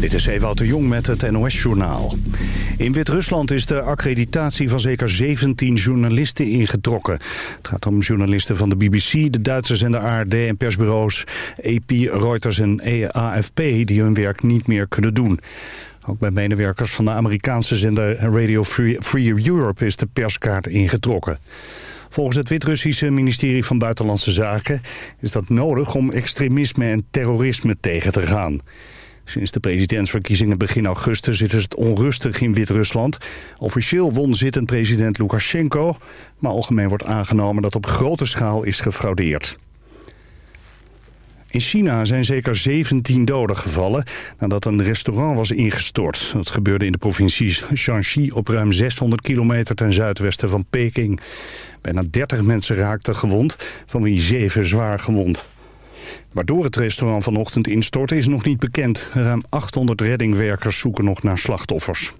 Dit is Ewout de Jong met het NOS-journaal. In Wit-Rusland is de accreditatie van zeker 17 journalisten ingetrokken. Het gaat om journalisten van de BBC, de Duitsers en de ARD en persbureaus AP, Reuters en AFP... die hun werk niet meer kunnen doen. Ook bij medewerkers van de Amerikaanse zender Radio Free, Free Europe is de perskaart ingetrokken. Volgens het Wit-Russische ministerie van Buitenlandse Zaken is dat nodig om extremisme en terrorisme tegen te gaan. Sinds de presidentsverkiezingen begin augustus is het onrustig in Wit-Rusland. Officieel won zittend president Lukashenko, maar algemeen wordt aangenomen dat op grote schaal is gefraudeerd. In China zijn zeker 17 doden gevallen nadat een restaurant was ingestort. Dat gebeurde in de provincie Shanxi op ruim 600 kilometer ten zuidwesten van Peking. Bijna 30 mensen raakten gewond, van wie 7 zwaar gewond. Waardoor het restaurant vanochtend instortte is nog niet bekend. Ruim 800 reddingwerkers zoeken nog naar slachtoffers.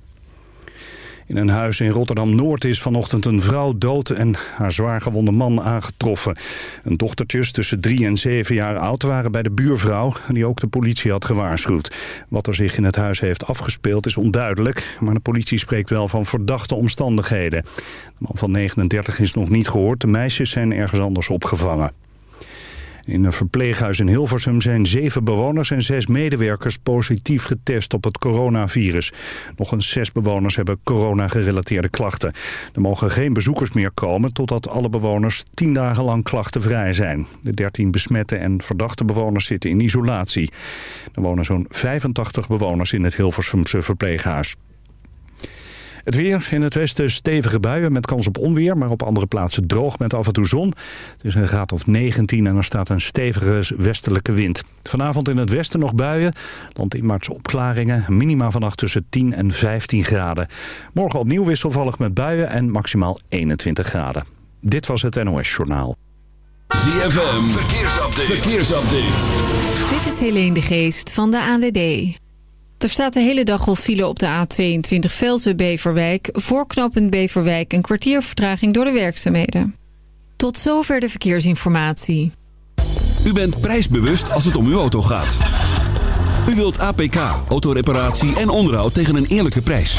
In een huis in Rotterdam-Noord is vanochtend een vrouw dood en haar zwaargewonde man aangetroffen. Een dochtertjes tussen drie en zeven jaar oud waren bij de buurvrouw... die ook de politie had gewaarschuwd. Wat er zich in het huis heeft afgespeeld is onduidelijk... maar de politie spreekt wel van verdachte omstandigheden. De man van 39 is nog niet gehoord. De meisjes zijn ergens anders opgevangen. In een verpleeghuis in Hilversum zijn zeven bewoners en zes medewerkers positief getest op het coronavirus. Nog eens zes bewoners hebben corona-gerelateerde klachten. Er mogen geen bezoekers meer komen totdat alle bewoners tien dagen lang klachtenvrij zijn. De dertien besmette en verdachte bewoners zitten in isolatie. Er wonen zo'n 85 bewoners in het Hilversumse verpleeghuis. Het weer in het westen stevige buien met kans op onweer... maar op andere plaatsen droog met af en toe zon. Het is een graad of 19 en er staat een stevige westelijke wind. Vanavond in het westen nog buien. Landinwaartse opklaringen. Minima vannacht tussen 10 en 15 graden. Morgen opnieuw wisselvallig met buien en maximaal 21 graden. Dit was het NOS Journaal. ZFM, verkeersupdate. verkeersupdate. Dit is Helene de Geest van de ANWB. Er staat de hele dag al file op de A22 Velzen-Beverwijk... voorknopend Beverwijk een kwartier vertraging door de werkzaamheden. Tot zover de verkeersinformatie. U bent prijsbewust als het om uw auto gaat. U wilt APK, autoreparatie en onderhoud tegen een eerlijke prijs.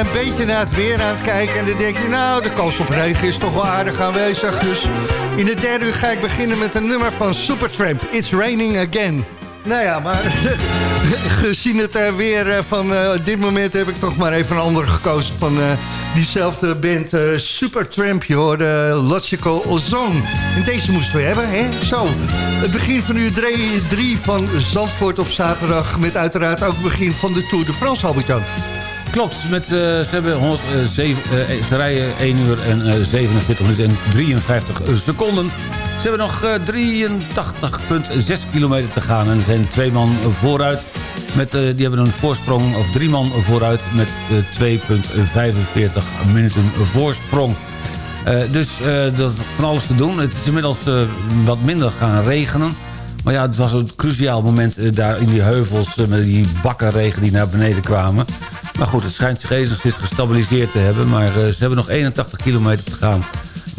Een beetje naar het weer aan het kijken. En dan denk je, nou, de kans op regen is toch wel aardig aanwezig. Dus in de derde uur ga ik beginnen met een nummer van Supertramp. It's raining again. Nou ja, maar gezien het uh, weer uh, van uh, dit moment heb ik toch maar even een andere gekozen van diezelfde band Supertramp. Je hoorde Logical Ozone. En deze moesten we hebben, hè? Zo, het begin van uur 3 van Zandvoort op zaterdag... met uiteraard ook het begin van de Tour de France, Albert-Jan. Klopt, met, uh, ze, hebben 107, uh, ze rijden 1 uur en uh, 47 minuten en 53 seconden. Ze hebben nog 83,6 kilometer te gaan en er zijn twee man vooruit. Met, die hebben een voorsprong, of drie man vooruit met 2,45 minuten voorsprong. dus er van alles te doen. Het is inmiddels wat minder gaan regenen. Maar ja, het was een cruciaal moment daar in die heuvels... met die bakkenregen die naar beneden kwamen. Maar goed, het schijnt zich enigszins gestabiliseerd te hebben. Maar uh, ze hebben nog 81 kilometer te gaan.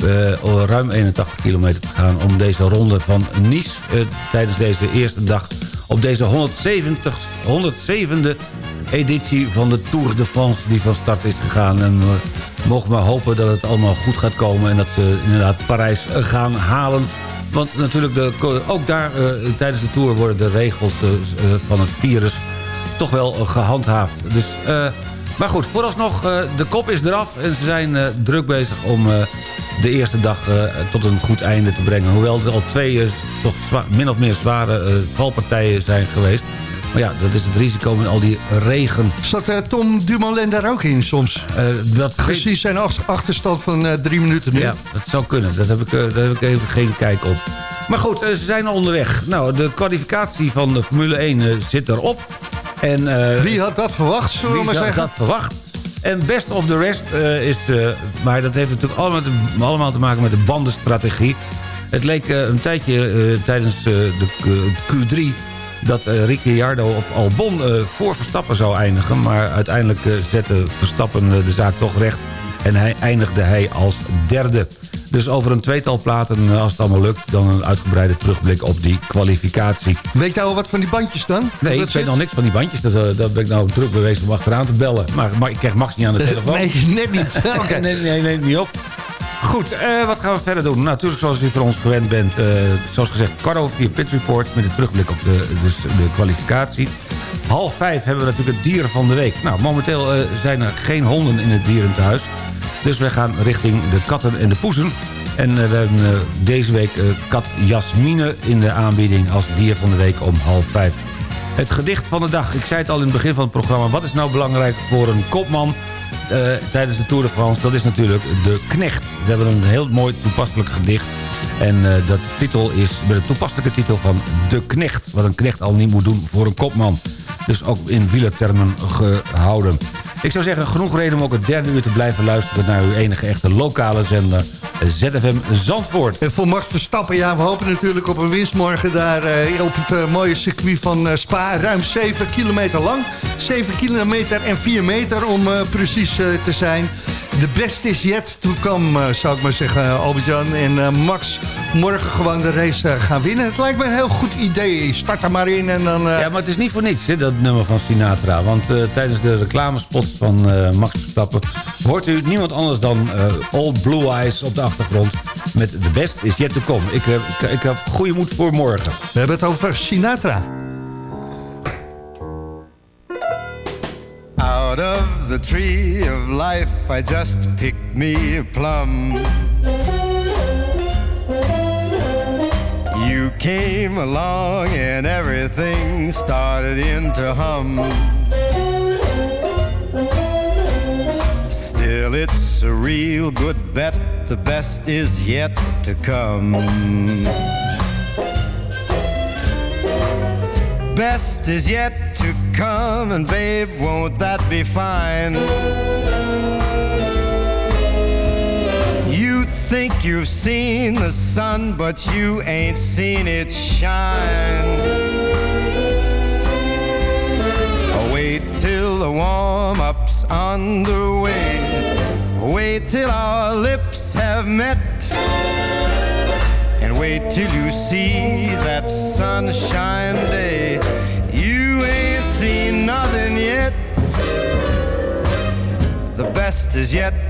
Uh, ruim 81 kilometer te gaan om deze ronde van Nice... Uh, tijdens deze eerste dag op deze 170, 107e editie van de Tour de France... die van start is gegaan. En we mogen maar hopen dat het allemaal goed gaat komen... en dat ze inderdaad Parijs gaan halen... Want natuurlijk, de, ook daar tijdens de Tour worden de regels van het virus toch wel gehandhaafd. Dus, uh, maar goed, vooralsnog, uh, de kop is eraf en ze zijn uh, druk bezig om de eerste dag tot een goed einde te brengen. Hoewel er al twee toch min of meer zware valpartijen zijn geweest. Maar ja, dat is het risico met al die regen. Zat uh, Tom Dumoulin daar ook in soms? Uh, dat Precies zijn achterstand van uh, drie minuten nu. Ja, dat zou kunnen. Dat heb ik, daar heb ik even geen kijk op. Maar goed, ze zijn onderweg. Nou, de kwalificatie van de Formule 1 zit erop. En, uh, wie had dat verwacht? Wie had zeggen? dat verwacht? En best of the rest uh, is... Uh, maar dat heeft natuurlijk allemaal te, allemaal te maken met de bandenstrategie. Het leek een tijdje tijdens de Q3 dat Ricciardo of Albon voor Verstappen zou eindigen. Maar uiteindelijk zette Verstappen de zaak toch recht. En hij eindigde hij als derde. Dus over een tweetal platen, als het allemaal lukt... dan een uitgebreide terugblik op die kwalificatie. Weet je al wat van die bandjes dan? Nee, ik weet nog niks van die bandjes. Dat, dat ben ik nou druk bewezen om achteraan te bellen. Maar, maar ik krijg Max niet aan de telefoon. nee, net niet. okay. nee, nee, nee, niet op. Goed, uh, wat gaan we verder doen? Nou, natuurlijk zoals u van ons gewend bent. Uh, zoals gezegd, over vier Pit Report... met een terugblik op de, dus de kwalificatie. Half vijf hebben we natuurlijk het dieren van de week. Nou, momenteel uh, zijn er geen honden in het dierentehuis. Dus wij gaan richting de katten en de poezen. En uh, we hebben uh, deze week uh, kat Jasmine in de aanbieding als dier van de week om half vijf. Het gedicht van de dag. Ik zei het al in het begin van het programma. Wat is nou belangrijk voor een kopman tijdens de Tour de France? Dat is natuurlijk de knecht. We hebben een heel mooi toepasselijk gedicht. En dat titel is met de toepasselijke titel van De Knecht. Wat een knecht al niet moet doen voor een kopman. Dus ook in wielertermen gehouden. Ik zou zeggen, genoeg reden om ook het derde uur te blijven luisteren... naar uw enige echte lokale zender, ZFM Zandvoort. En voor Max Verstappen, ja, we hopen natuurlijk op een winstmorgen... daar uh, op het uh, mooie circuit van Spa, ruim 7 kilometer lang. 7 kilometer en 4 meter om precies te zijn. De best is yet to come, zou ik maar zeggen, Albert-Jan. En Max morgen gewoon de race gaan winnen. Het lijkt me een heel goed idee. Start er maar in en dan... Ja, maar het is niet voor niets, hè, dat nummer van Sinatra. Want tijdens de reclamespots van Max Verstappen... hoort u niemand anders dan Old Blue Eyes op de achtergrond... met de best is yet to come. Ik, heb, ik, ik heb goede moed voor morgen. We hebben het over Sinatra. Out of the tree of life I just picked me a plum. You came along and everything started in to hum. Still it's a real good bet The best is yet to come. Best is yet to come, and babe, won't that be fine? Think you've seen the sun, but you ain't seen it shine. Oh, wait till the warm up's underway. Wait till our lips have met. And wait till you see that sunshine day. You ain't seen nothing yet. The best is yet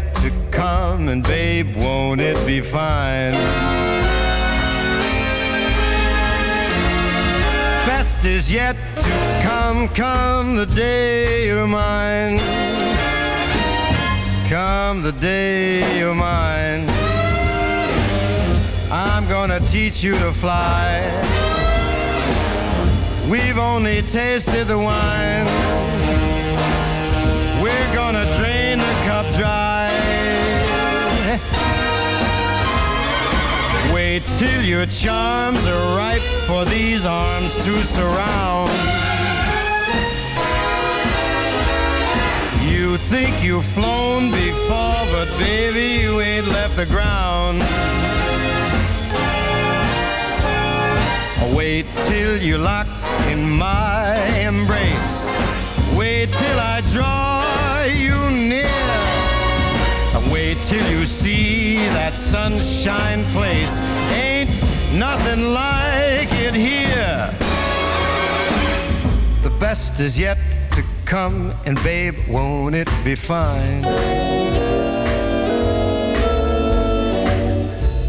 come, and babe, won't it be fine? Best is yet to come, come the day you're mine. Come the day you're mine. I'm gonna teach you to fly. We've only tasted the wine. Wait till your charms are ripe for these arms to surround. You think you've flown before, but baby, you ain't left the ground. Wait till you're locked in my embrace. Wait till I draw you near. Till you see that sunshine place. Ain't nothing like it here. The best is yet to come, and babe, won't it be fine?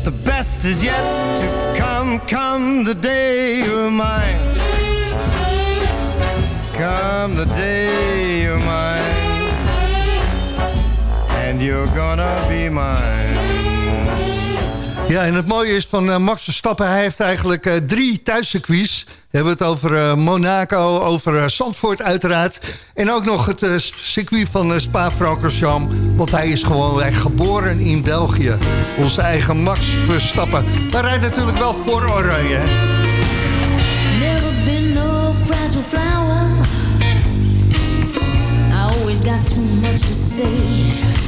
The best is yet to come, come the day you're mine. Come the day you're mine. And you're gonna be mine. Ja, en het mooie is van eh, Max Verstappen, hij heeft eigenlijk eh, drie thuiscircuits. We hebben het over eh, Monaco, over Zandvoort uiteraard. En ook nog het circuit van Spa-Francorchamps. Want hij is gewoon echt geboren in België. Onze eigen Max Verstappen. Maar rijdt natuurlijk wel voor Oranje, hè? Never been no fragile flower. I always got too much to say.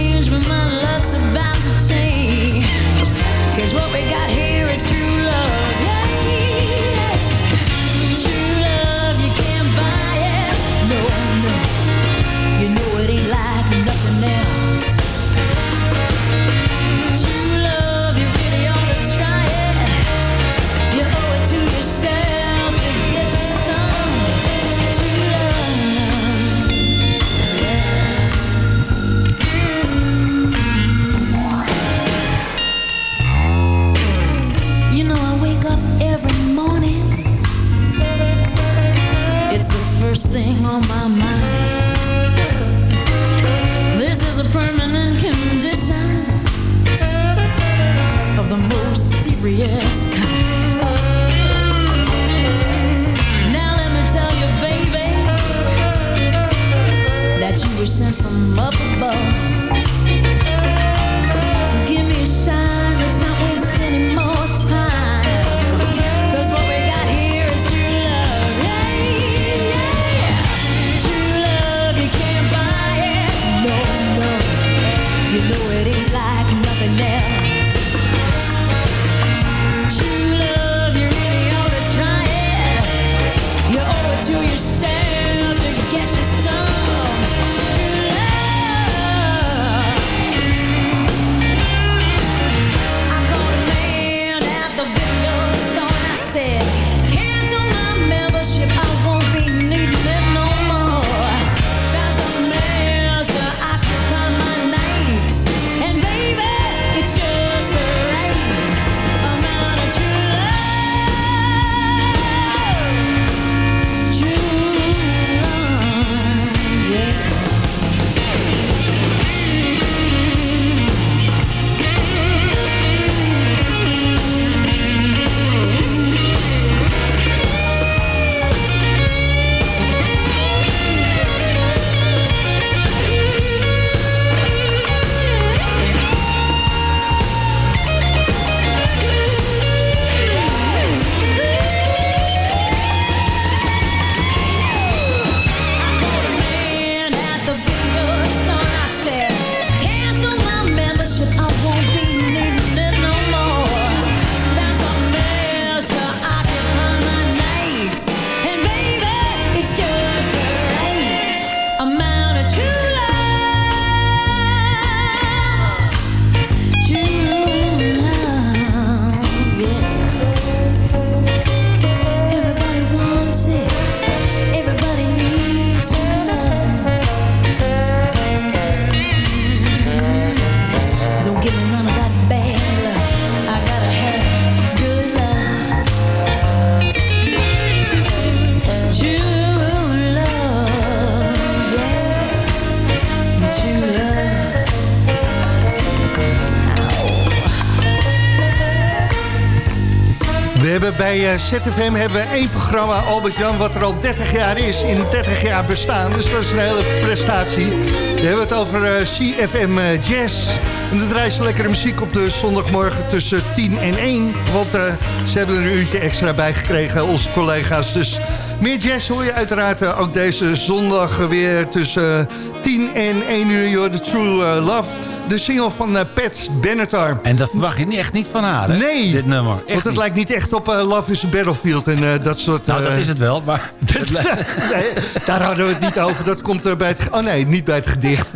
ZFM hebben we één programma, Albert Jan, wat er al 30 jaar is, in 30 jaar bestaan. Dus dat is een hele prestatie. We hebben het over eh, CFM eh, Jazz. En dan draaien ze lekkere muziek op de zondagmorgen tussen 10 en 1. Want eh, ze hebben er een uurtje extra bij gekregen, onze collega's. Dus meer jazz hoor je uiteraard ook deze zondag weer tussen 10 en 1 uur. Joh, The True Love. De single van eh, Pat Benatar. En dat verwacht je niet, echt niet van haar, hè? Nee, Dit nummer. Echt want het niet. lijkt niet echt op eh, Love is a Battlefield en eh, dat soort... Nou, dat is het wel, maar... nee, daar hadden we het niet over. Dat komt er bij het... Oh nee, niet bij het gedicht.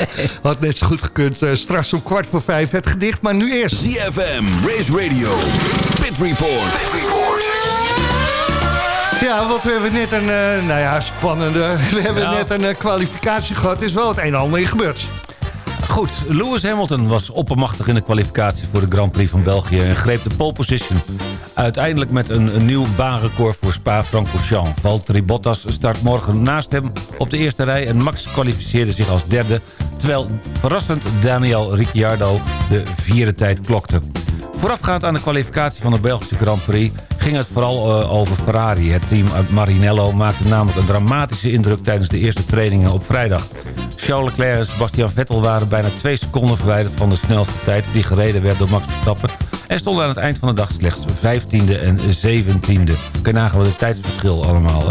Had net zo goed gekund. Eh, straks om kwart voor vijf het gedicht, maar nu eerst. ZFM, Race Radio, Pit Report. Pit Report. Ja, want we hebben net een, eh, nou ja, spannende... We hebben Nou. net een kwalificatie gehad. Er is wel het een en ander in gebeurd. Goed, Lewis Hamilton was oppermachtig in de kwalificatie voor de Grand Prix van België... en greep de pole position. Uiteindelijk met een, een nieuw baanrecord voor Spa-Francorchamps. Valtteri Bottas start morgen naast hem op de eerste rij... en Max kwalificeerde zich als derde... terwijl verrassend Daniel Ricciardo de vierde tijd klokte. Voorafgaand aan de kwalificatie van de Belgische Grand Prix... ging het vooral eh, over Ferrari. Het team Marinello maakte namelijk een dramatische indruk... tijdens de eerste trainingen op vrijdag. Charles Leclerc en Sebastian Vettel waren bijna twee seconden verwijderd... van de snelste tijd die gereden werd door Max Verstappen... en stonden aan het eind van de dag slechts 15e en 17e. Kun je het tijdsverschil allemaal,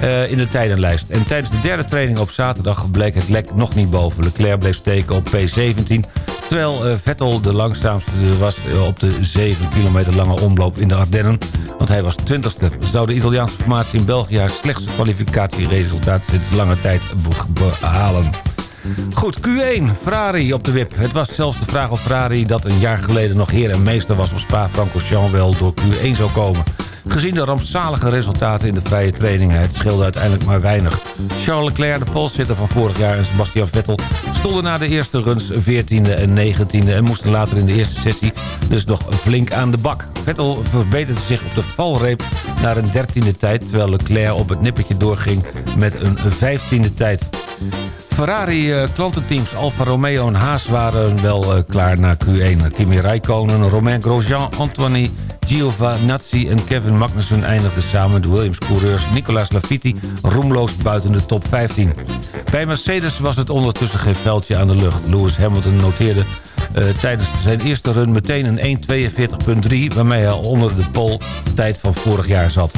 eh, in de tijdenlijst. En tijdens de derde training op zaterdag bleek het lek nog niet boven. Leclerc bleef steken op P17... terwijl eh, Vettel de langzaamste was eh, op de 7 kilometer lange omloop in de Ardennen... want hij was 20ste. Zou de Italiaanse formatie in België haar slechtste kwalificatieresultaat sinds lange tijd be- behalen. Goed, Q1, Ferrari op de wip. Het was zelfs de vraag of Ferrari dat een jaar geleden nog heer en meester was op Spa-Francorchamps wel door Q1 zou komen. Gezien de rampzalige resultaten in de vrije trainingen, het scheelde uiteindelijk maar weinig. Charles Leclerc, de polsitter van vorig jaar en Sebastian Vettel... stonden na de eerste runs 14e en 19e... en moesten later in de eerste sessie dus nog flink aan de bak. Vettel verbeterde zich op de valreep naar een 13e tijd... terwijl Leclerc op het nippertje doorging met een 15e tijd. Ferrari-klantenteams Alfa Romeo en Haas waren wel eh, klaar na Q1. Kimi Räikkönen, Romain Grosjean, Anthony Giovinazzi en Kevin Magnussen eindigden samen de Williams-coureurs Nicolas Latifi roemloos buiten de top 15. Bij Mercedes was het ondertussen geen veldje aan de lucht. Lewis Hamilton noteerde tijdens zijn eerste run meteen een 1.42.3... waarmee hij onder de pole tijd van vorig jaar zat.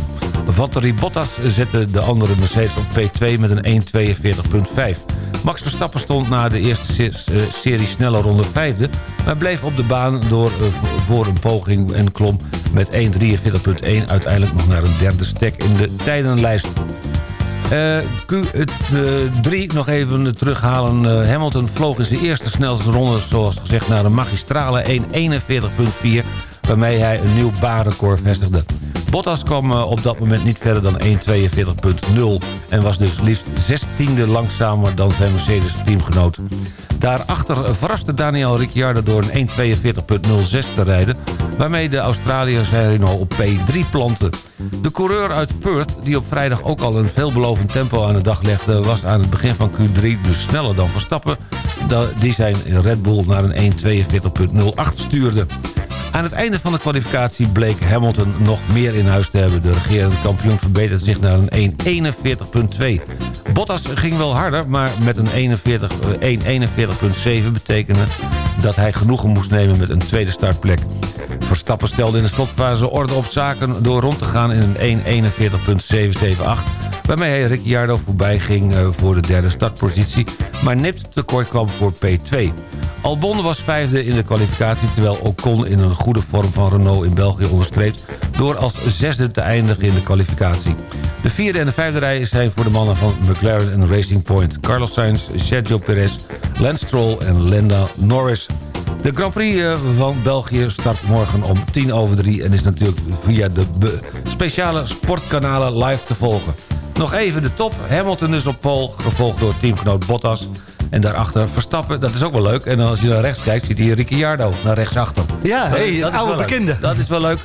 Valtteri Bottas zette de andere Mercedes op P2 met een 1.42.5. Max Verstappen stond na de eerste eh, serie snelle ronde vijfde... maar bleef op de baan door, eh, voor een poging en klom met 1.43.1... uiteindelijk nog naar een derde stek in de tijdenlijst. Eh, Q3 nog even terughalen. Eh, Hamilton vloog in zijn eerste snelste ronde, zoals gezegd, naar een magistrale 1.41.4... waarmee hij een nieuw baanrecord vestigde. Bottas kwam eh, op dat moment niet verder dan 1.42.0... en was dus liefst 16e langzamer dan zijn Mercedes-teamgenoot. Daarachter verraste Daniel Ricciardo door een 1.42.06 te rijden... waarmee de Australiër zijn Renault op P3 plantte. De coureur uit Perth, die op vrijdag ook al een veelbelovend tempo aan de dag legde... was aan het begin van Q3 dus sneller dan Verstappen... die zijn Red Bull naar een 1.42.08 stuurde. Aan het einde van de kwalificatie bleek Hamilton nog meer in huis te hebben. De regerende kampioen verbeterde zich naar een 1.41.2. Bottas ging wel harder, maar met een 41 eh, 1.41.7 betekende dat hij genoegen moest nemen met een tweede startplek. Verstappen stelde in de slotfase orde op zaken door rond te gaan in een 1.41.778... waarmee hij Ricciardo voorbij ging eh, voor de derde startpositie... maar nipt tekort kwam voor P2. Albon was vijfde in de kwalificatie... terwijl Ocon in een goede vorm van Renault in België onderstreept... door als zesde te eindigen in de kwalificatie. De vierde en de vijfde rij zijn voor de mannen van McLaren en Racing Point. Carlos Sainz, Sergio Perez, Lance Stroll en Landa Norris. De Grand Prix eh, van België start morgen om tien over drie... en is natuurlijk via de speciale sportkanalen live te volgen. Nog even de top. Hamilton dus op pole, gevolgd door teamgenoot Bottas. En daarachter Verstappen, dat is ook wel leuk. En dan als je naar rechts kijkt, ziet hij Ricciardo naar rechtsachter. Ja, Dat- hey, dat is oude leuk. bekende. Dat is wel leuk.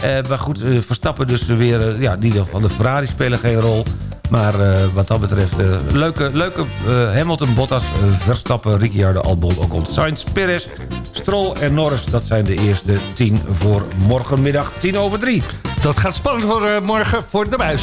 Eh, maar goed, eh, Verstappen dus weer... eh, ja, die van de Ferrari spelen geen rol. Maar eh, wat dat betreft, leuke, leuke eh, Hamilton, Bottas, Verstappen, Ricciardo, Albon, Ocon, Sainz, Perez, Stroll en Norris. Dat zijn de eerste tien voor morgenmiddag tien over drie. Dat gaat spannend worden morgen voor de buis.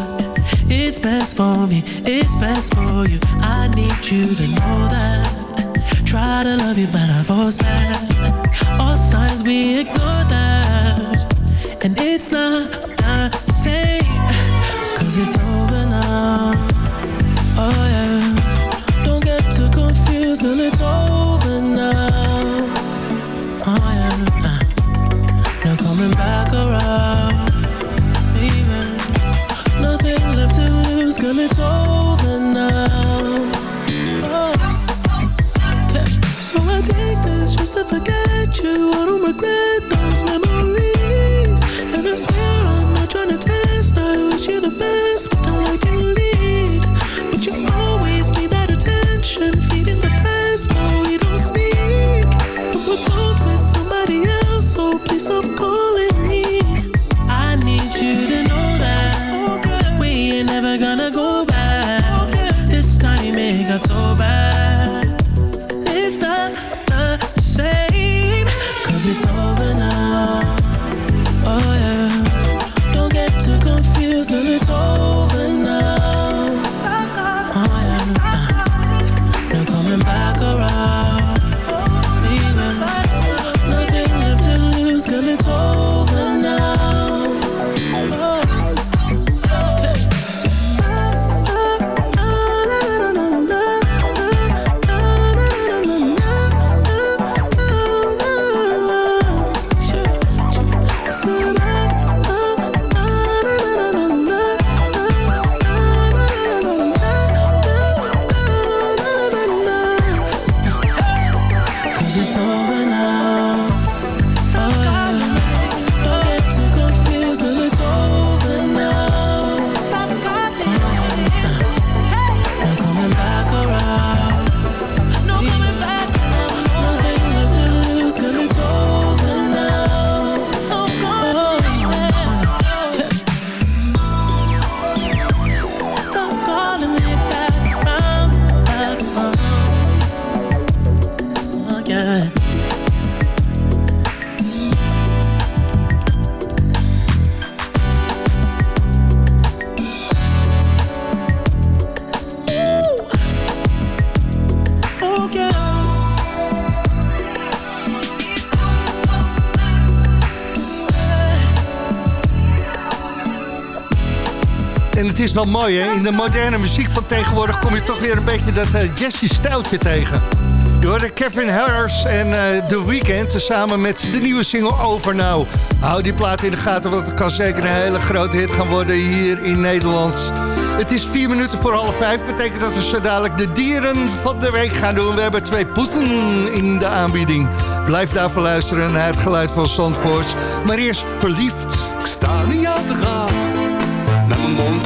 It's best for me, it's best for you. I need you to know that. Try to love you, but I force that. All signs we ignore that. And it's not the same. Cause it's over now. Oh is wel mooi, hè? In de moderne muziek van tegenwoordig kom je toch weer een beetje dat uh, Jesse-stijltje tegen. Je hoorde Kevin Harris en eh, The Weeknd samen met de nieuwe single Over Now. Hou die plaat in de gaten, want het kan zeker een hele grote hit gaan worden hier in Nederland. Het is vier minuten voor half vijf. Betekent dat we zo dadelijk de dieren van de week gaan doen. We hebben twee poeten in de aanbieding. Blijf daarvoor luisteren naar het geluid van Zandvoort. Maar eerst verliefd. Ik sta niet aan te gaan, met mijn mond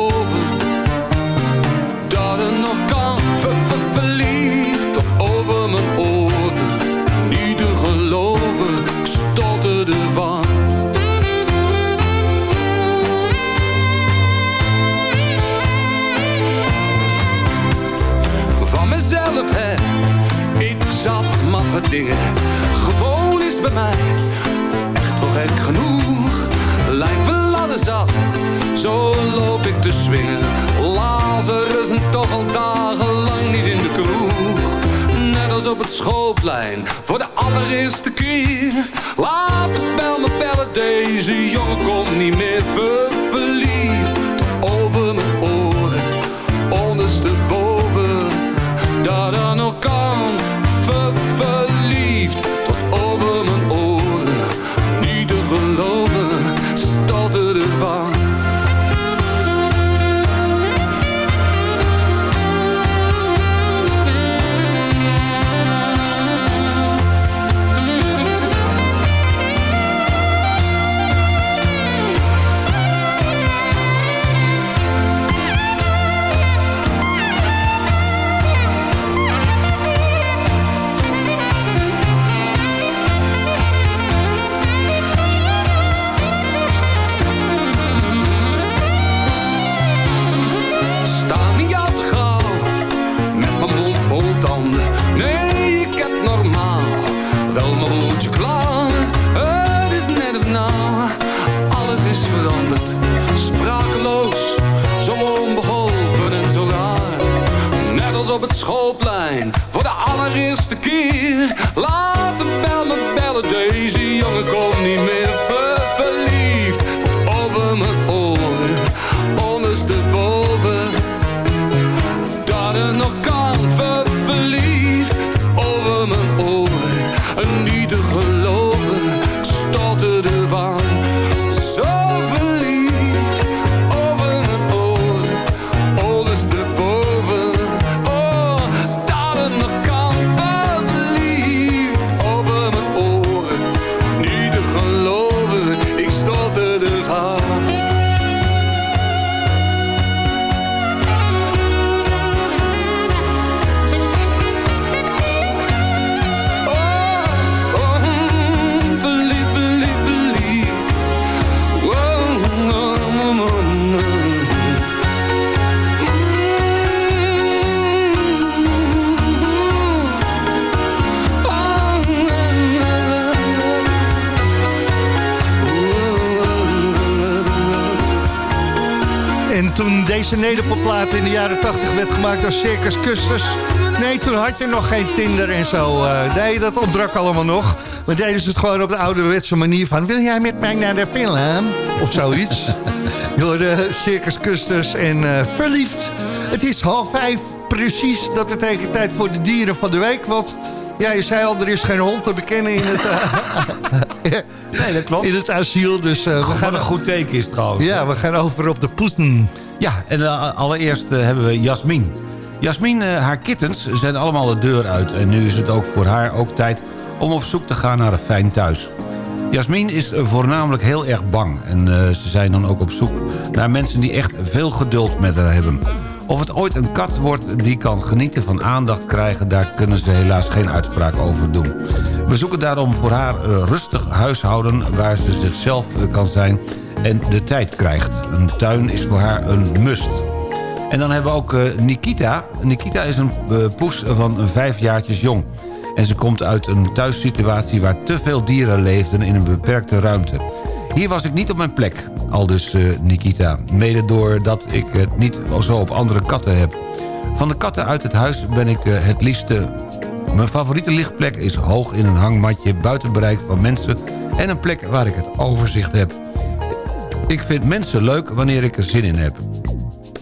gewoon is bij mij. Echt wel gek genoeg, lijkt me zat. Zo loop ik te swingen. Lazarus is toch al dagenlang niet in de kroeg. Net als op het schoolplein, voor de allereerste keer. Laat het bel me bellen, deze jongen komt niet meer verliefd. Over mijn oren, ondersteboven, daar dan nog verliefd. Allereerste keer. Nederpopplaat in de jaren 80 werd gemaakt door Circus Custers... nee, toen had je nog geen Tinder en zo. eh, nee, dat ontbrak allemaal nog. Maar deden ze het gewoon op de ouderwetse manier van... wil jij met mij naar de film? Of zoiets. Je hoorde Circus Custers en eh, verliefd. Het is half vijf, precies. Dat betekent tijd voor de dieren van de week. Want ja, je zei al, er is geen hond te bekennen in het, Nee, dat klopt. in het asiel. Dus eh, we Wat gaan een goed teken is trouwens. Ja, we gaan over op de poesen. Ja, en eh, allereerst eh, hebben we Jasmin. Jasmin, eh, haar kittens zijn allemaal de deur uit... en nu is het ook voor haar ook tijd om op zoek te gaan naar een fijn thuis. Jasmin is voornamelijk heel erg bang... en ze zijn dan ook op zoek naar mensen die echt veel geduld met haar hebben. Of het ooit een kat wordt die kan genieten van aandacht krijgen... daar kunnen ze helaas geen uitspraak over doen. We zoeken daarom voor haar rustig huishouden... waar ze zichzelf kan zijn en de tijd krijgt. Een tuin is voor haar een must. En dan hebben we ook eh, Nikita. Nikita is een eh, poes van vijf jaartjes jong. En ze komt uit een thuissituatie waar te veel dieren leefden in een beperkte ruimte. Hier was ik niet op mijn plek, aldus eh, Nikita. Mede doordat ik het niet zo op andere katten heb. Van de katten uit het huis ben ik het liefste... Mijn favoriete lichtplek is hoog in een hangmatje... buiten bereik van mensen... en een plek waar ik het overzicht heb. Ik vind mensen leuk wanneer ik er zin in heb.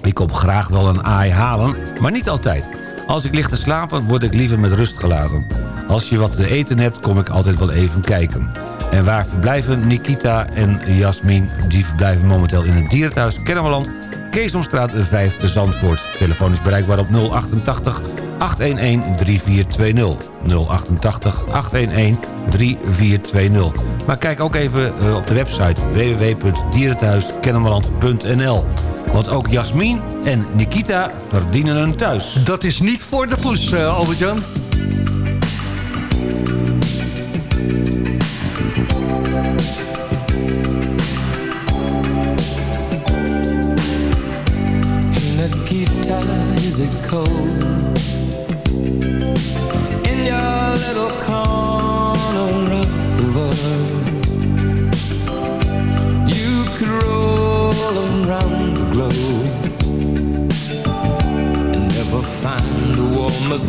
Ik kom graag wel een aai halen, maar niet altijd. Als ik lig te slapen, word ik liever met rust gelaten. Als je wat te eten hebt, kom ik altijd wel even kijken. En waar verblijven Nikita en Jasmin? Die verblijven momenteel in het dierenthuis Kennemerland... Keesomstraat 5 te Zandvoort. Telefoon is bereikbaar op 088 811 3420. 088 811 3420. Maar kijk ook even eh, op de website www.dierenthuiskennemerland.nl. Want ook Jasmin en Nikita verdienen een thuis. Dat is niet voor de poes, eh, Albert-Jan.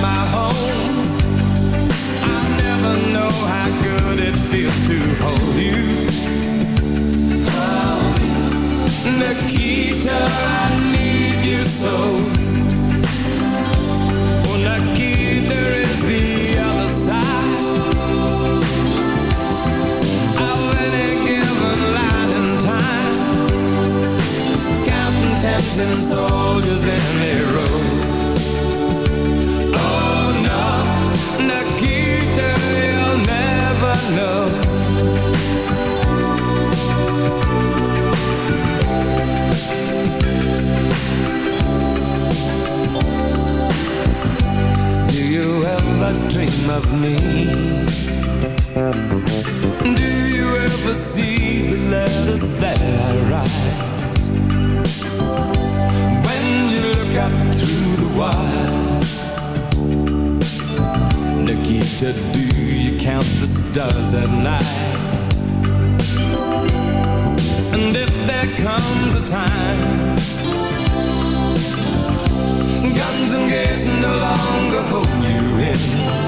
my home. I never know how good it feels to hold you. Oh, Nikita, I need you so. Oh, the other side of any given line in time. Counting tempting soldiers in Guns and gates no longer hold you in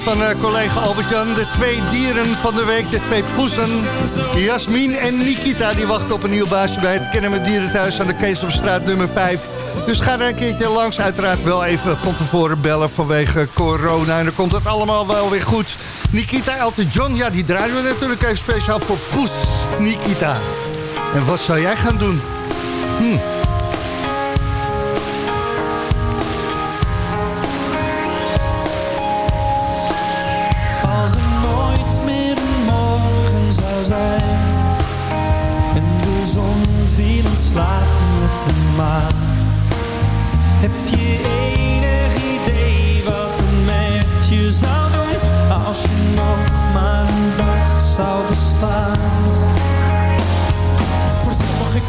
van eh, collega Albert-Jan. De twee dieren van de week, de twee poezen. Jasmin en Nikita, die wachten op een nieuw baasje bij het Kennemer Dierenthuis aan de Keesomstraat nummer 5. Dus ga er een keertje langs. Uiteraard wel even van tevoren bellen vanwege corona. En dan komt het allemaal wel weer goed. Nikita Elton John, ja, die draaien we natuurlijk even speciaal voor Poes Nikita. En wat zou jij gaan doen? Hm. De Heb je enig idee wat een met je zou doen? Als je nog maar een dag zou bestaan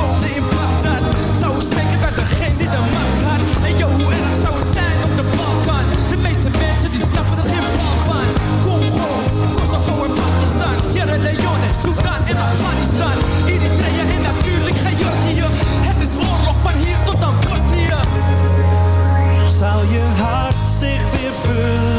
Woonde in Bagdad, zou ik spreken bij degene die de macht had. En yo, hoe erg zou het zijn op de Balkan? De meeste mensen die snappen er geen bal van. Congo, Kosovo en Pakistan, Sierra Leone, Sudan en Afghanistan. Eritrea en natuurlijk Georgië. Het is oorlog van hier tot aan Bosnië. Zal je hart zich weer vullen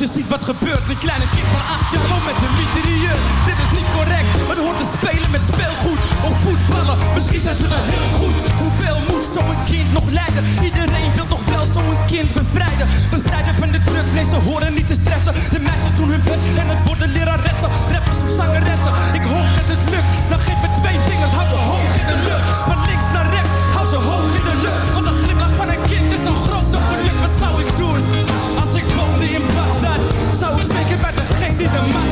als je ziet wat gebeurt. Een kleine kind van acht jaar loopt met een mitrailleur. Dit is niet correct, het hoort te spelen met speelgoed. Of voetballen, misschien zijn ze wel heel goed. Hoeveel moet zo'n kind nog leiden? Iedereen wil toch wel zo'n kind bevrijden. Bevrijden van de druk, nee ze horen niet te stressen. De meisjes doen hun best en het worden leraressen. Rappers of zangeressen, ik hoop dat het lukt. Dan geef me twee vingers, hou ze hoog in de lucht. Degene die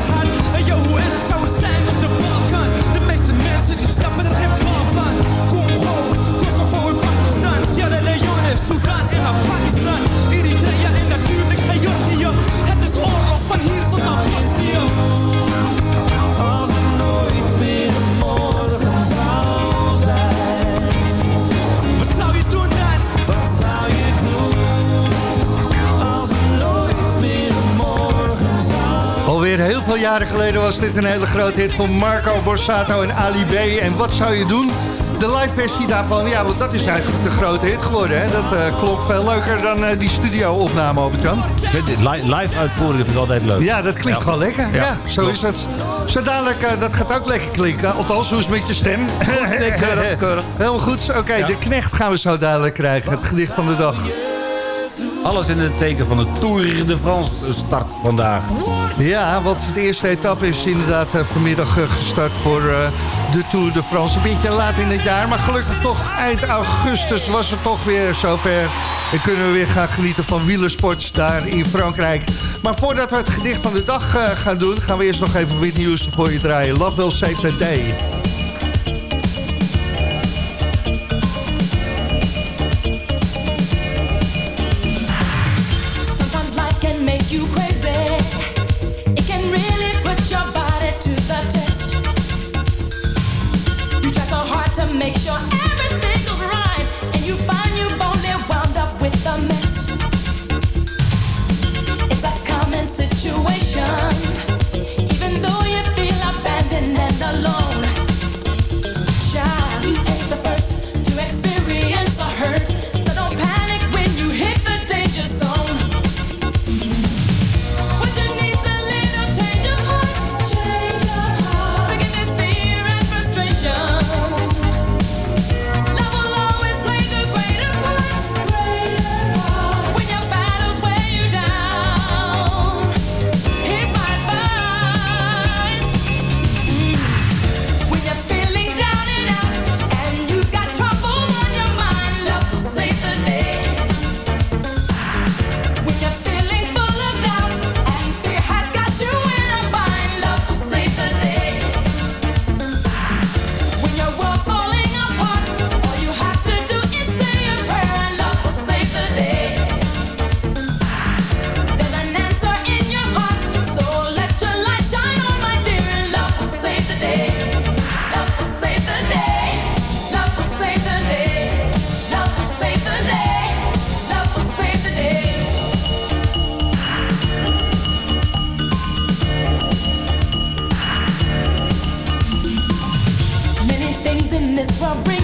Veel jaren geleden was dit een hele grote hit van Marco Borsato en Ali B. En wat zou je doen? De live versie daarvan, ja, want dat is eigenlijk de grote hit geworden. Hè? Dat eh klonk veel leuker dan eh, die studio-opname, vind dit li- live uitvoeren vind ik altijd leuk. Ja, dat klinkt Ja. gewoon lekker. Ja, Ja, zo klopt. is het. Zo dadelijk, eh, dat gaat ook lekker klinken. Althans, hoe is het met je stem? nee, keurig, keurig. Helemaal goed. Oké, Ja. de knecht gaan we zo dadelijk krijgen. Het gedicht van de dag. Alles in het teken van de Tour de France start vandaag. Ja, want de eerste etappe is inderdaad eh, vanmiddag eh, gestart voor eh, de Tour de France. Een beetje laat in het jaar, maar gelukkig toch eind augustus was het toch weer zover. En kunnen we weer gaan genieten van wielersport daar in Frankrijk. Maar voordat we het gedicht van de dag gaan doen... gaan we eerst nog even Whitney Houston voor je draaien. Love will save the day. this world brings.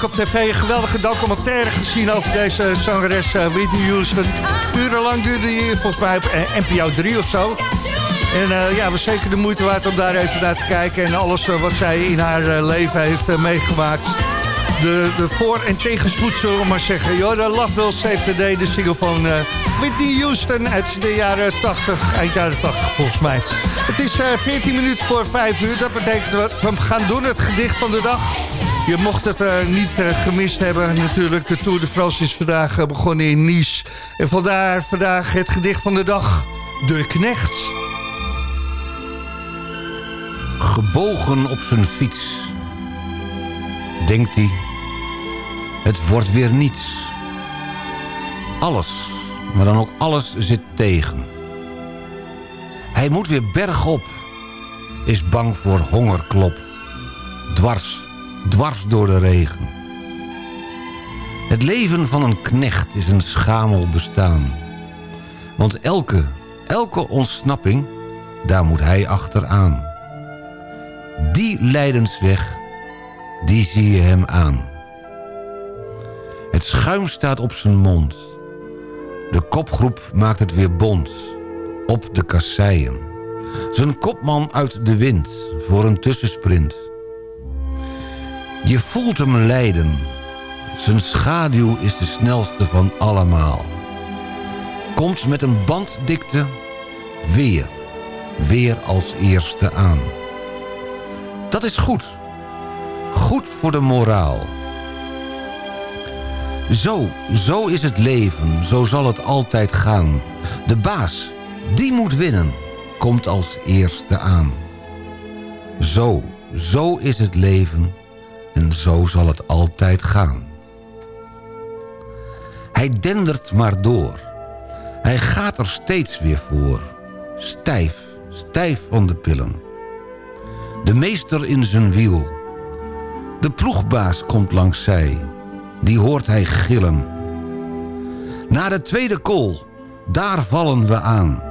Week op tv een geweldige documentaire gezien over deze zangeres eh, Whitney Houston. Urenlang duurde die volgens mij op eh, NPO 3 of zo. En eh, ja, was zeker de moeite waard om daar even naar te kijken. En alles wat zij in haar leven heeft meegemaakt. De, de voor- en tegenspoed, zullen we maar zeggen. De Love Will Save the Day, de single van Whitney Houston uit de jaren 80, eind jaren 80 volgens mij. Het is eh 14 minuten voor 5 uur. Dat betekent dat we gaan doen het gedicht van de dag. Je mocht het eh, niet eh, gemist hebben. Natuurlijk, de Tour de France is vandaag eh, begonnen in Nice. En vandaar vandaag het gedicht van de dag. De Knecht. Gebogen op zijn fiets. Denkt hij, het wordt weer niets. Alles, maar dan ook alles zit tegen. Hij moet weer bergop. Is bang voor hongerklop. Dwars, dwars door de regen. Het leven van een knecht is een schamel bestaan. Want elke, elke ontsnapping, daar moet hij achteraan. Die lijdensweg, die zie je hem aan. Het schuim staat op zijn mond. De kopgroep maakt het weer bond. Op de kasseien. Zijn kopman uit de wind voor een tussensprint. Je voelt hem lijden. Zijn schaduw is de snelste van allemaal. Komt met een banddikte weer, weer als eerste aan. Dat is goed. Goed voor de moraal. Zo, zo is het leven, zo zal het altijd gaan. De baas, die moet winnen, komt als eerste aan. Zo, zo is het leven en zo zal het altijd gaan. Hij dendert maar door. Hij gaat er steeds weer voor. Stijf, stijf van de pillen. De meester in zijn wiel. De ploegbaas komt langs zij. Die hoort hij gillen. Na de tweede kool, daar vallen we aan.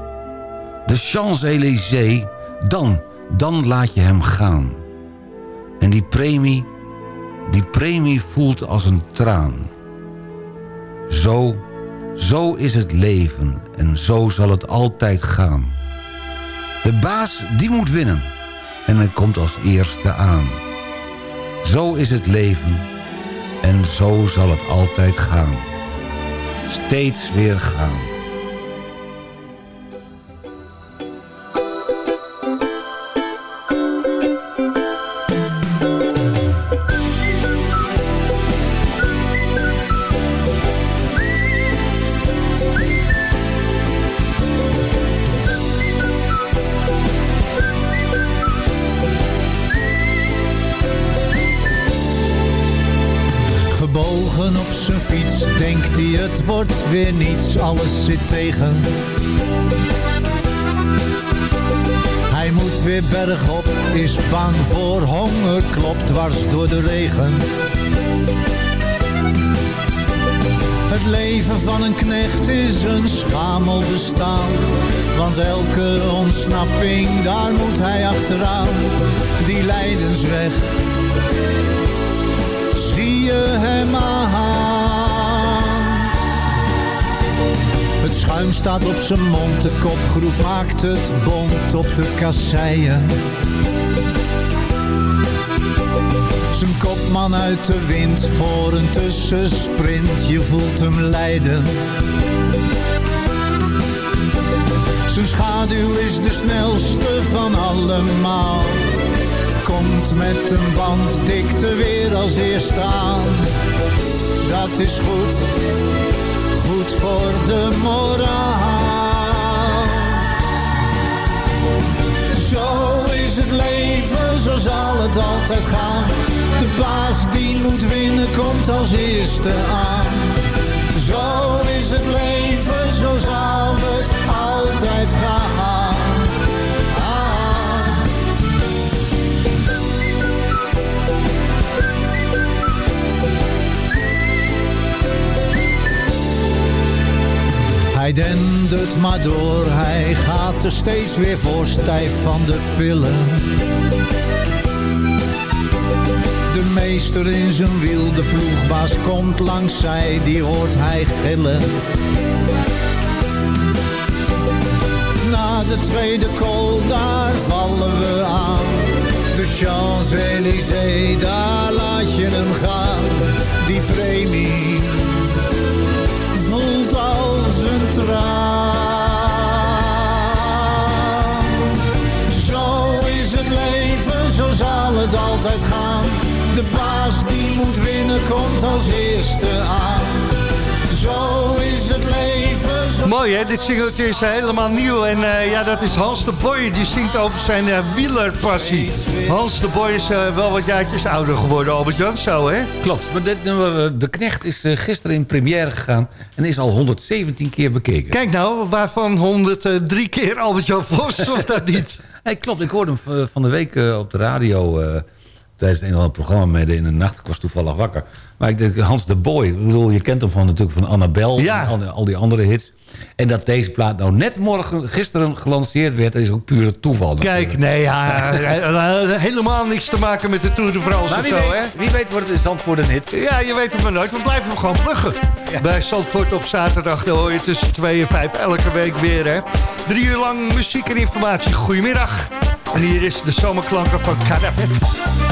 De Champs-Élysées, dan, dan laat je hem gaan. En die premie, die premie voelt als een traan. Zo, zo is het leven en zo zal het altijd gaan. De baas, die moet winnen en hij komt als eerste aan. Zo is het leven en zo zal het altijd gaan. Steeds weer gaan. Het wordt weer niets, alles zit tegen. Hij moet weer bergop, is bang voor honger, klopt dwars door de regen. Het leven van een knecht is een schamel bestaan. Want elke ontsnapping, daar moet hij achteraan. Die lijdensweg, zie je hem aan. Schuim staat op zijn mond, de kopgroep maakt het bond op de kasseien. Zijn kopman uit de wind voor een tussensprint, je voelt hem lijden. Zijn schaduw is de snelste van allemaal. Komt met een banddikte weer als eerste aan. Dat is goed, voor de moraal. Zo is het leven, zo zal het altijd gaan. De baas die moet winnen, komt als eerste aan. Zo is het leven, zo zal het altijd gaan. Dendert maar door, hij gaat er steeds weer voor stijf van de pillen. De meester in zijn wiel, de ploegbaas komt langs zij, die hoort hij gillen. Na de tweede kool, daar vallen we aan. De Champs-Élysées, daar laat je hem gaan. Die premie Zo is het leven, zo zal het altijd gaan. De baas die moet winnen, komt als eerste aan. Zo is het leven, Mooi hè, dit singeltje is helemaal nieuw. En eh, ja, dat is Hans de Boy, die zingt over zijn eh, wielerpassie. Hans de Boy is eh, wel wat jaartjes ouder geworden, Albert-Jan, zo hè? Klopt, maar dit De Knecht is gisteren in première gegaan... en is al 117 keer bekeken. Kijk nou, waarvan 103 keer Albert-Jan Vos, of dat niet? Hey, klopt, ik hoorde hem van de week op de radio... tijdens een of ander programma midden in de nacht. Ik was toevallig wakker. Maar ik denk, Hans de Boy, ik bedoel, je kent hem van, natuurlijk van Annabel... Ja. en al, die- al die andere hits. En dat deze plaat nou net morgen, gisteren gelanceerd werd... is ook pure toeval. Kijk, nee, ja, eh, helemaal niks te maken met de Tour de France Maar wie zo, weet, hè? wie weet wordt het in Zandvoort een hit. Ja, je weet het maar nooit. We blijven hem gewoon pluggen. Bij Zandvoort op zaterdag, dan hoor je tussen 2 en 5 elke week weer, hè? Drie uur lang muziek en informatie. Goedemiddag. En hier is de zomerklanken van Cadavet.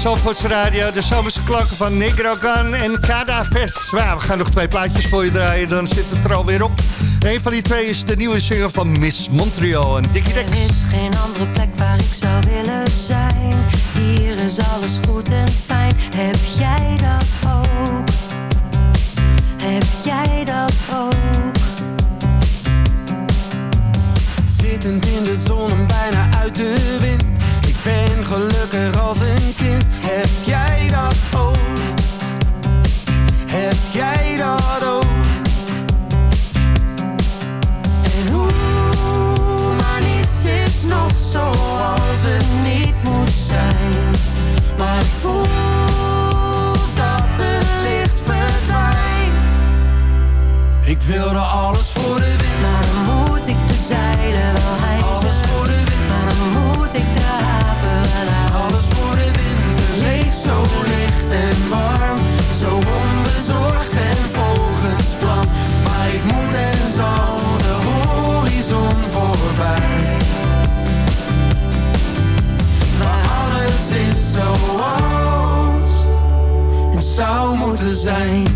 Zandvoortse Radio, de zomerse klanken van Negro Gun en Cada Fest. Nou, we gaan nog twee plaatjes voor je draaien, dan zit het er alweer op. Een van die twee is de nieuwe single van Miss Montreal en Dickie Dex. Er is geen andere plek waar ik zou willen zijn. Hier is alles goed en fijn. Heb jij dat ook? Heb jij dat ook? Zittend in de zon en bijna uit de wind. Gelukkig als een kind. Moeten zijn.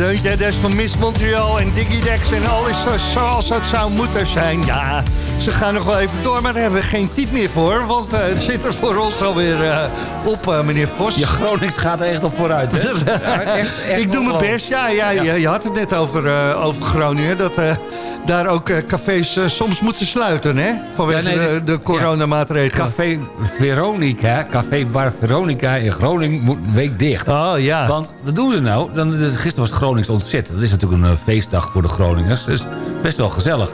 Deuntje. Dat is van Miss Montreal en Diggy Dex en alles zo- zoals het zou moeten zijn. Ja, ze gaan nog wel even door, maar daar hebben we geen tijd meer voor. Want eh, het zit er voor ons alweer eh op, eh, meneer Vos. Je Gronings gaat er echt op vooruit, hè? Ja, echt- echt Ik doe mijn best. Ja, ja, Je, je had het net over, eh, over Groningen. Dat eh, daar ook eh, cafés eh, soms moeten sluiten, hè? Vanwege Ja, nee, de, de coronamaatregelen. Café Veronica, Café Bar Veronica in Groningen moet een week dicht. Oh ja. Want wat doen ze nou? Dan, gisteren was Gronings ontzet. Dat is natuurlijk een eh, feestdag voor de Groningers. Dus best wel gezellig.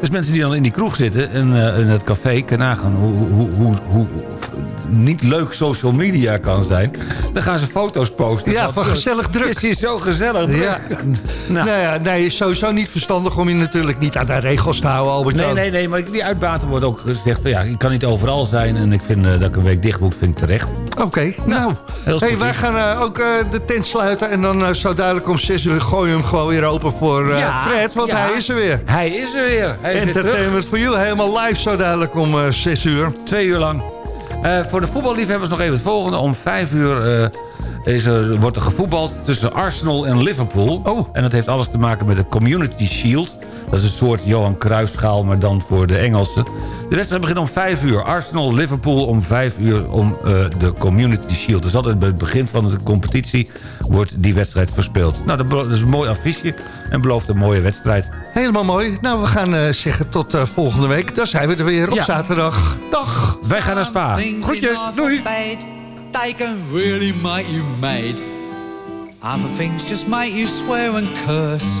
Dus mensen die dan in die kroeg zitten, in, eh, in het café, kunnen nagaan hoe, hoe, hoe, hoe niet leuk social media kan zijn. Dan gaan ze foto's posten. Ja, van gezellig druk. Het is hier zo gezellig druk. Ja. Nou. ja, nee, sowieso niet verstandig om je natuurlijk niet aan de regels te houden, Albert Nee, nee, nee, maar die uitbaten wordt ook gezegd... ja, ik kan niet overal zijn en ik vind eh, dat ik een week dicht moet, vind ik terecht. Oké, nou. heel Hey, wij gaan eh, ook de tent sluiten en dan zo duidelijk om 6 uur gooien we hem gewoon weer open voor Ja, Fred, want ja. hij is er weer. Hij is er weer. Hij. Entertainment for You, helemaal live zo duidelijk om eh 6 uur. Twee uur lang. Eh, voor de voetballiefhebbers nog even het volgende. Om vijf uur eh, is er, wordt er gevoetbald tussen Arsenal en Liverpool. Oh. En dat heeft alles te maken met de Community Shield. Dat is een soort Johan Cruijffschaal, maar dan voor de Engelsen. De wedstrijd begint om vijf uur. Arsenal-Liverpool om vijf uur om eh, de Community Shield. Dus altijd bij het begin van de competitie wordt die wedstrijd verspeeld. Nou, dat is een mooi affiche en belooft een mooie wedstrijd. Helemaal mooi. Nou, we gaan eh, zeggen tot eh, volgende week. Dan zijn we er weer op Ja. zaterdag. Dag. Wij gaan naar Spa. Groetjes, doei. They can really make you mad. Other things just make you swear and curse.